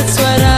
that's what I